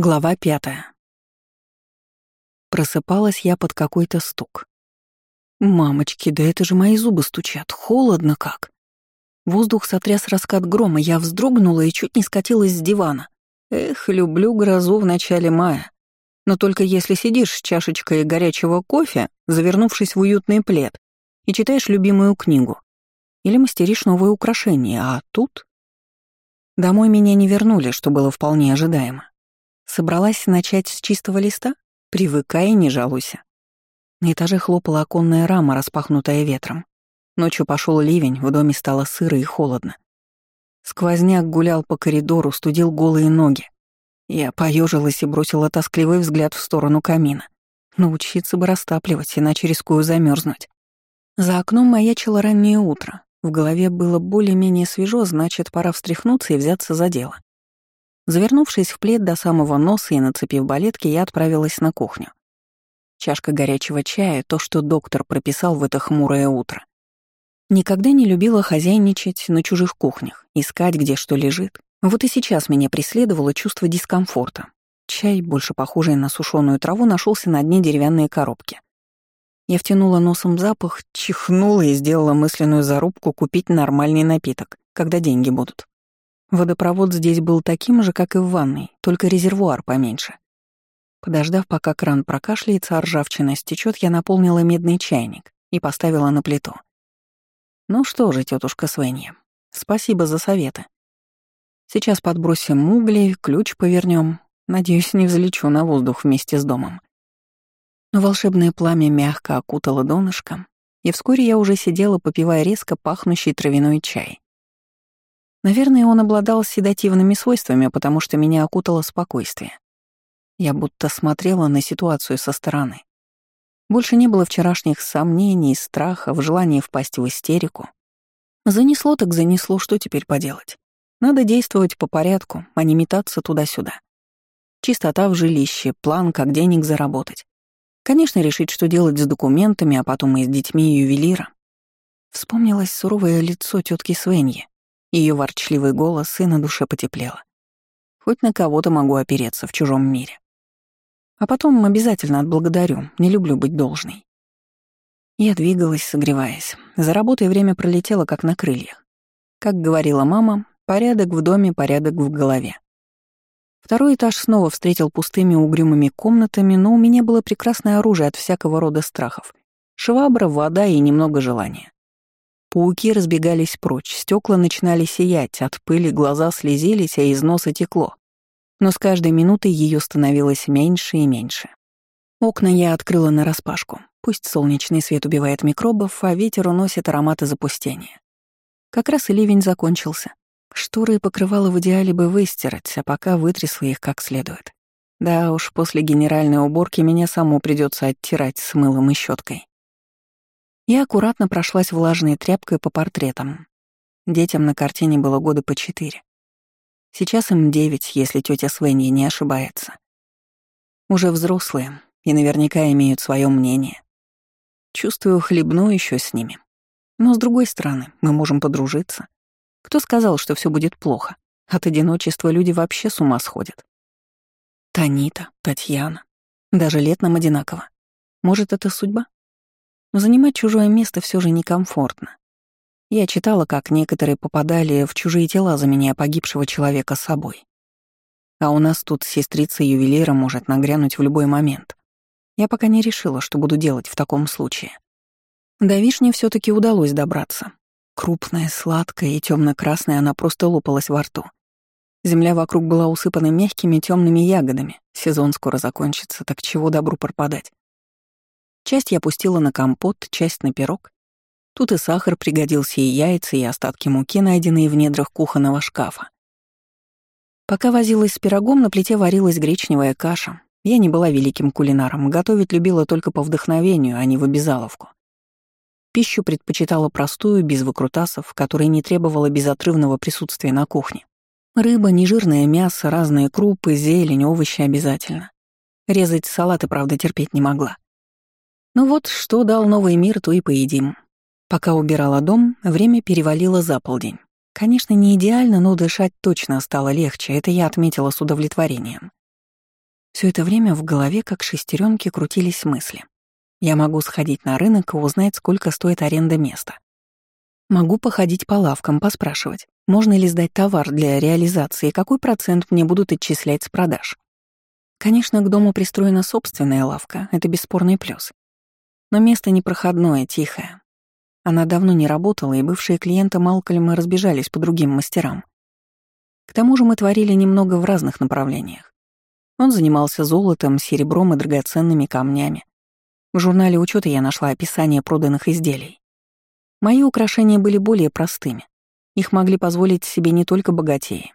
Глава пятая. Просыпалась я под какой-то стук. «Мамочки, да это же мои зубы стучат, холодно как!» Воздух сотряс раскат грома, я вздрогнула и чуть не скатилась с дивана. Эх, люблю грозу в начале мая. Но только если сидишь с чашечкой горячего кофе, завернувшись в уютный плед, и читаешь любимую книгу. Или мастеришь новые украшения, а тут... Домой меня не вернули, что было вполне ожидаемо. Собралась начать с чистого листа? Привыкай и не жалуйся. На этаже хлопала оконная рама, распахнутая ветром. Ночью пошел ливень, в доме стало сыро и холодно. Сквозняк гулял по коридору, студил голые ноги. Я поежилась и бросила тоскливый взгляд в сторону камина. Научиться бы растапливать, иначе рискую замерзнуть. За окном маячило раннее утро. В голове было более-менее свежо, значит, пора встряхнуться и взяться за дело. Завернувшись в плед до самого носа и нацепив балетки, я отправилась на кухню. Чашка горячего чая — то, что доктор прописал в это хмурое утро. Никогда не любила хозяйничать на чужих кухнях, искать, где что лежит. Вот и сейчас меня преследовало чувство дискомфорта. Чай, больше похожий на сушеную траву, нашелся на дне деревянной коробки. Я втянула носом запах, чихнула и сделала мысленную зарубку купить нормальный напиток, когда деньги будут. Водопровод здесь был таким же, как и в ванной, только резервуар поменьше. Подождав, пока кран прокашляется, а ржавчина стечет, я наполнила медный чайник и поставила на плиту. Ну что же, тетушка Свенья, спасибо за советы. Сейчас подбросим угли, ключ повернем. Надеюсь, не взлечу на воздух вместе с домом. Но волшебное пламя мягко окутало донышко, и вскоре я уже сидела, попивая резко пахнущий травяной чай. Наверное, он обладал седативными свойствами, потому что меня окутало спокойствие. Я будто смотрела на ситуацию со стороны. Больше не было вчерашних сомнений, страхов, желания впасть в истерику. Занесло так занесло, что теперь поделать? Надо действовать по порядку, а не метаться туда-сюда. Чистота в жилище, план, как денег заработать. Конечно, решить, что делать с документами, а потом и с детьми ювелира. Вспомнилось суровое лицо тетки Свеньи, ее ворчливый голос, и на душе потеплело. Хоть на кого-то могу опереться в чужом мире. А потом обязательно отблагодарю, не люблю быть должной. Я двигалась, согреваясь. За работой время пролетело, как на крыльях. Как говорила мама, порядок в доме, порядок в голове. Второй этаж снова встретил пустыми угрюмыми комнатами, но у меня было прекрасное оружие от всякого рода страхов. Швабра, вода и немного желания. Пауки разбегались прочь, стекла начинали сиять, от пыли глаза слезились, а из носа текло. Но с каждой минутой ее становилось меньше и меньше. Окна я открыла нараспашку. Пусть солнечный свет убивает микробов, а ветер уносит ароматы запустения. Как раз и ливень закончился. Шторы и покрывало в идеале бы выстирать, а пока вытрясла их как следует. Да уж, после генеральной уборки меня саму придется оттирать с мылом и щеткой. Я аккуратно прошлась влажной тряпкой по портретам. Детям на картине было года по четыре. Сейчас им девять, если тетя Свенья не ошибается. Уже взрослые и наверняка имеют свое мнение. Чувствую, хлебну еще с ними. Но с другой стороны, мы можем подружиться. Кто сказал, что все будет плохо? От одиночества люди вообще с ума сходят. Танита, Татьяна. Даже лет нам одинаково. Может, это судьба? Но занимать чужое место все же некомфортно. Я читала, как некоторые попадали в чужие тела за меня погибшего человека с собой. А у нас тут сестрица-ювелира может нагрянуть в любой момент. Я пока не решила, что буду делать в таком случае. До вишни все таки удалось добраться. Крупная, сладкая и темно красная она просто лопалась во рту. Земля вокруг была усыпана мягкими темными ягодами. Сезон скоро закончится, так чего добру пропадать. Часть я пустила на компот, часть на пирог. Тут и сахар пригодился, и яйца, и остатки муки, найденные в недрах кухонного шкафа. Пока возилась с пирогом, на плите варилась гречневая каша. Я не была великим кулинаром, готовить любила только по вдохновению, а не в обязаловку. Пищу предпочитала простую, без выкрутасов, которая не требовала безотрывного присутствия на кухне. Рыба, нежирное мясо, разные крупы, зелень, овощи обязательно. Резать салаты, правда, терпеть не могла. Ну вот, что дал новый мир, то и поедим. Пока убирала дом, время перевалило за полдень. Конечно, не идеально, но дышать точно стало легче, это я отметила с удовлетворением. Все это время в голове, как шестеренки, крутились мысли. Я могу сходить на рынок и узнать, сколько стоит аренда места. Могу походить по лавкам, поспрашивать, можно ли сдать товар для реализации и какой процент мне будут отчислять с продаж. Конечно, к дому пристроена собственная лавка, это бесспорный плюс. Но место непроходное, тихое. Она давно не работала, и бывшие клиенты Малкольма разбежались по другим мастерам. К тому же мы творили немного в разных направлениях. Он занимался золотом, серебром и драгоценными камнями. В журнале учета я нашла описание проданных изделий. Мои украшения были более простыми. Их могли позволить себе не только богатеи.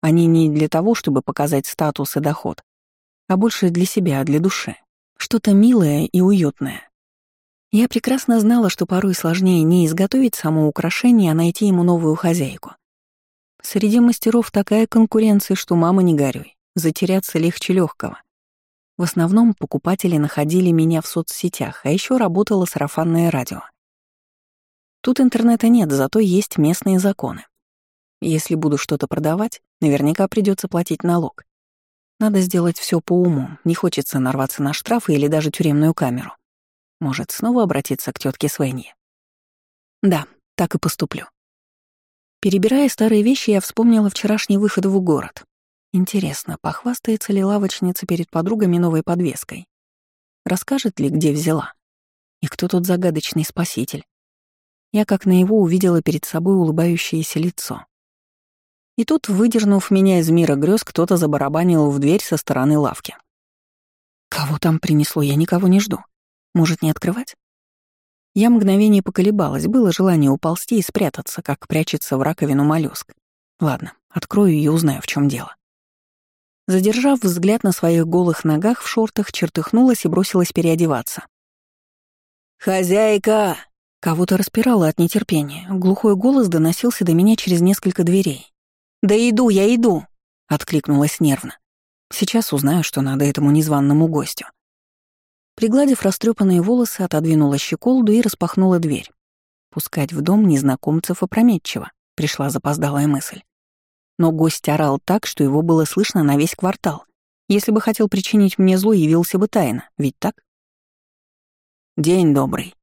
Они не для того, чтобы показать статус и доход, а больше для себя, для души. Что-то милое и уютное. Я прекрасно знала, что порой сложнее не изготовить само украшение, а найти ему новую хозяйку. Среди мастеров такая конкуренция, что мама не горюй, затеряться легче легкого. В основном покупатели находили меня в соцсетях, а еще работало сарафанное радио. Тут интернета нет, зато есть местные законы. Если буду что-то продавать, наверняка придется платить налог. Надо сделать все по уму, не хочется нарваться на штрафы или даже тюремную камеру. Может, снова обратиться к тетке Свенье? Да, так и поступлю. Перебирая старые вещи, я вспомнила вчерашний выход в город. Интересно, похвастается ли лавочница перед подругами новой подвеской? Расскажет ли, где взяла? И кто тот загадочный спаситель? Я как на его увидела перед собой улыбающееся лицо. И тут, выдернув меня из мира грез, кто-то забарабанил в дверь со стороны лавки. Кого там принесло, я никого не жду. Может, не открывать? Я мгновение поколебалась, было желание уползти и спрятаться, как прячется в раковину моллюск. Ладно, открою и узнаю, в чем дело. Задержав взгляд на своих голых ногах в шортах, чертыхнулась и бросилась переодеваться. «Хозяйка!» Кого-то распирало от нетерпения. Глухой голос доносился до меня через несколько дверей. «Да иду, я иду!» — откликнулась нервно. «Сейчас узнаю, что надо этому незваному гостю». Пригладив растрепанные волосы, отодвинула щеколду и распахнула дверь. Пускать в дом незнакомцев опрометчиво, пришла запоздалая мысль. Но гость орал так, что его было слышно на весь квартал. Если бы хотел причинить мне зло, явился бы тайно, ведь так? «День добрый».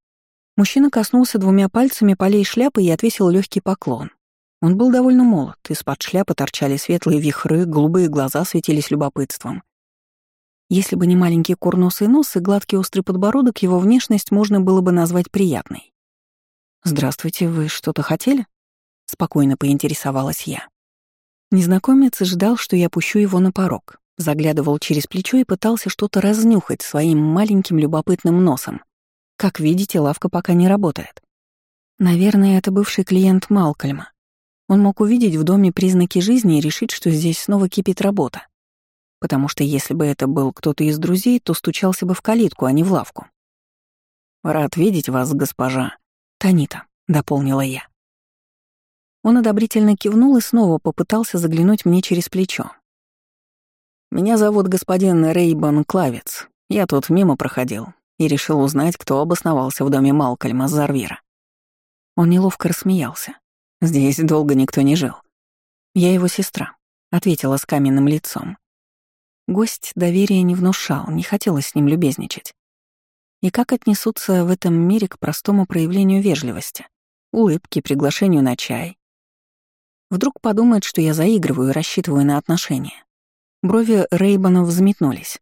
Мужчина коснулся двумя пальцами полей шляпы и отвесил легкий поклон. Он был довольно молод, из-под шляпы торчали светлые вихры, голубые глаза светились любопытством. Если бы не маленький курносый нос и гладкий острый подбородок, его внешность можно было бы назвать приятной. «Здравствуйте, вы что-то хотели?» — спокойно поинтересовалась я. Незнакомец ждал, что я пущу его на порог, заглядывал через плечо и пытался что-то разнюхать своим маленьким любопытным носом. Как видите, лавка пока не работает. Наверное, это бывший клиент Малкольма. Он мог увидеть в доме признаки жизни и решить, что здесь снова кипит работа. Потому что если бы это был кто-то из друзей, то стучался бы в калитку, а не в лавку. «Рад видеть вас, госпожа». «Танита», — дополнила я. Он одобрительно кивнул и снова попытался заглянуть мне через плечо. «Меня зовут господин Рейбан Клавец. Я тут мимо проходил и решил узнать, кто обосновался в доме Малкольма Зарвира». Он неловко рассмеялся. Здесь долго никто не жил. Я его сестра, ответила с каменным лицом. Гость доверия не внушал, не хотелось с ним любезничать. И как отнесутся в этом мире к простому проявлению вежливости? Улыбки, приглашению на чай. Вдруг подумает, что я заигрываю и рассчитываю на отношения. Брови Рейбана взметнулись.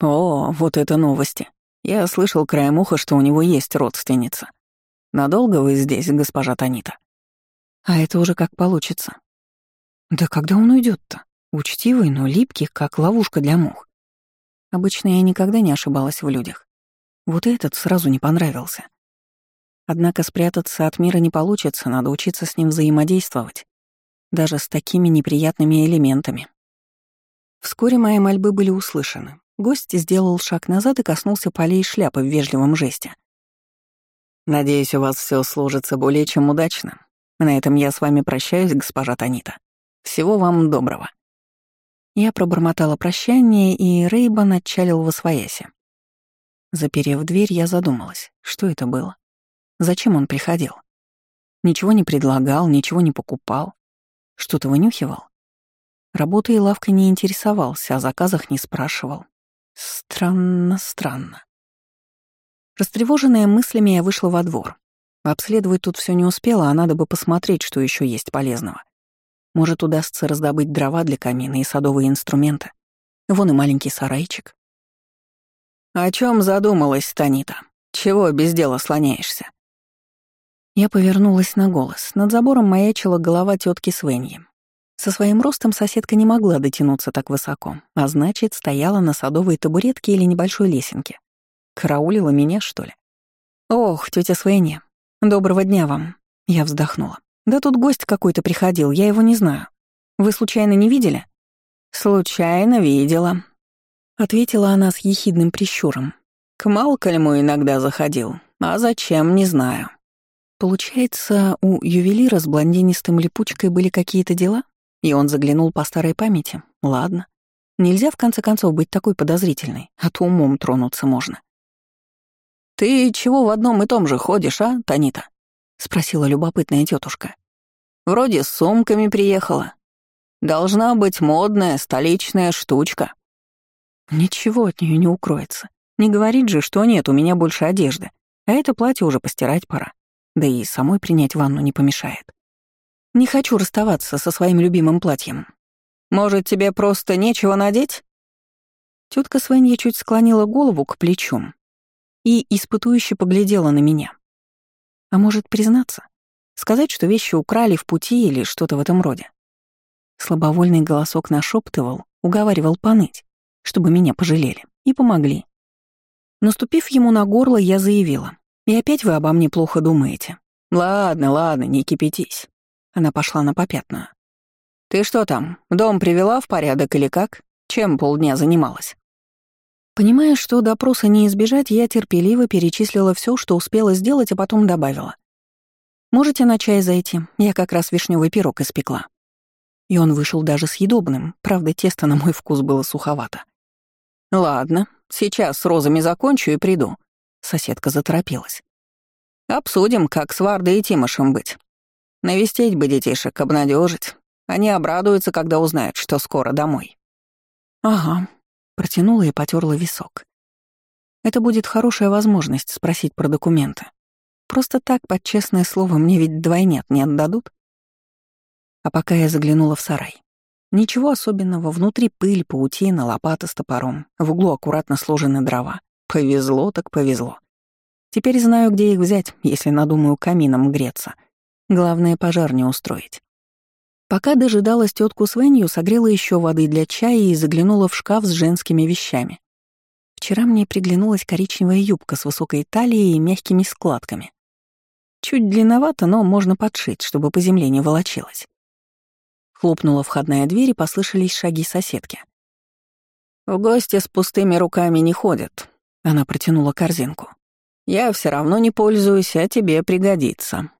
«О, вот это новости. Я слышал краем уха, что у него есть родственница. Надолго вы здесь, госпожа Танита?» А это уже как получится. Да когда он уйдет-то? Учтивый, но липкий, как ловушка для мух. Обычно я никогда не ошибалась в людях. Вот этот сразу не понравился. Однако спрятаться от мира не получится, надо учиться с ним взаимодействовать. Даже с такими неприятными элементами. Вскоре мои мольбы были услышаны. Гость сделал шаг назад и коснулся полей шляпы в вежливом жесте. «Надеюсь, у вас все сложится более чем удачно. На этом я с вами прощаюсь, госпожа Танита. Всего вам доброго». Я пробормотала прощание, и Рейбан отчалил во свояси. Заперев дверь, я задумалась, что это было. Зачем он приходил? Ничего не предлагал, ничего не покупал. Что-то вынюхивал. Работой и лавкой не интересовался, о заказах не спрашивал. Странно, странно. Растревоженная мыслями, я вышла во двор. Обследовать тут все не успела, а надо бы посмотреть, что еще есть полезного. Может, удастся раздобыть дрова для камина и садовые инструменты. Вон и маленький сарайчик. «О чем задумалась, Танита? Чего без дела слоняешься?» Я повернулась на голос. Над забором маячила голова тетки Свеньи. Со своим ростом соседка не могла дотянуться так высоко, а значит, стояла на садовой табуретке или небольшой лесенке. Караулила меня, что ли? «Ох, тетя Свенья, доброго дня вам!» Я вздохнула. «Да тут гость какой-то приходил, я его не знаю. Вы случайно не видели?» «Случайно видела», — ответила она с ехидным прищуром. «К Малкольму иногда заходил, а зачем, не знаю». Получается, у ювелира с блондинистым липучкой были какие-то дела? И он заглянул по старой памяти? Ладно. Нельзя, в конце концов, быть такой подозрительной, а то умом тронуться можно. «Ты чего в одном и том же ходишь, а, Танита?» — спросила любопытная тетушка. «Вроде с сумками приехала. Должна быть модная столичная штучка». Ничего от нее не укроется. Не говорит же, что нет, у меня больше одежды. А это платье уже постирать пора. Да и самой принять ванну не помешает. Не хочу расставаться со своим любимым платьем. Может, тебе просто нечего надеть? Тетка Свенья чуть склонила голову к плечу и испытующе поглядела на меня. А может, признаться? Сказать, что вещи украли в пути или что-то в этом роде? Слабовольный голосок нашептывал, уговаривал поныть, чтобы меня пожалели, и помогли. Наступив ему на горло, я заявила. «И опять вы обо мне плохо думаете?» «Ладно, ладно, не кипятись». Она пошла на попятную. «Ты что там, дом привела в порядок или как? Чем полдня занималась?» Понимая, что допроса не избежать, я терпеливо перечислила все, что успела сделать, а потом добавила. «Можете на чай зайти, я как раз вишневый пирог испекла». И он вышел даже съедобным, правда, тесто на мой вкус было суховато. «Ладно, сейчас с розами закончу и приду», — соседка заторопилась. «Обсудим, как с Вардой и Тимошем быть. Навестить бы детишек, обнадежить. Они обрадуются, когда узнают, что скоро домой». «Ага», — протянула и потерла висок. «Это будет хорошая возможность спросить про документы. Просто так, под честное слово, мне ведь двойнят не отдадут?» А пока я заглянула в сарай. Ничего особенного, внутри пыль, паутина, лопата с топором, в углу аккуратно сложены дрова. Повезло так повезло. Теперь знаю, где их взять, если надумаю камином греться. Главное, пожар не устроить. Пока дожидалась тетку Свенью, согрела еще воды для чая и заглянула в шкаф с женскими вещами. Вчера мне приглянулась коричневая юбка с высокой талией и мягкими складками. Чуть длинновато, но можно подшить, чтобы по земле не волочилась. Хлопнула входная дверь и послышались шаги соседки. «В гости с пустыми руками не ходят», — она протянула корзинку. «Я все равно не пользуюсь, а тебе пригодится».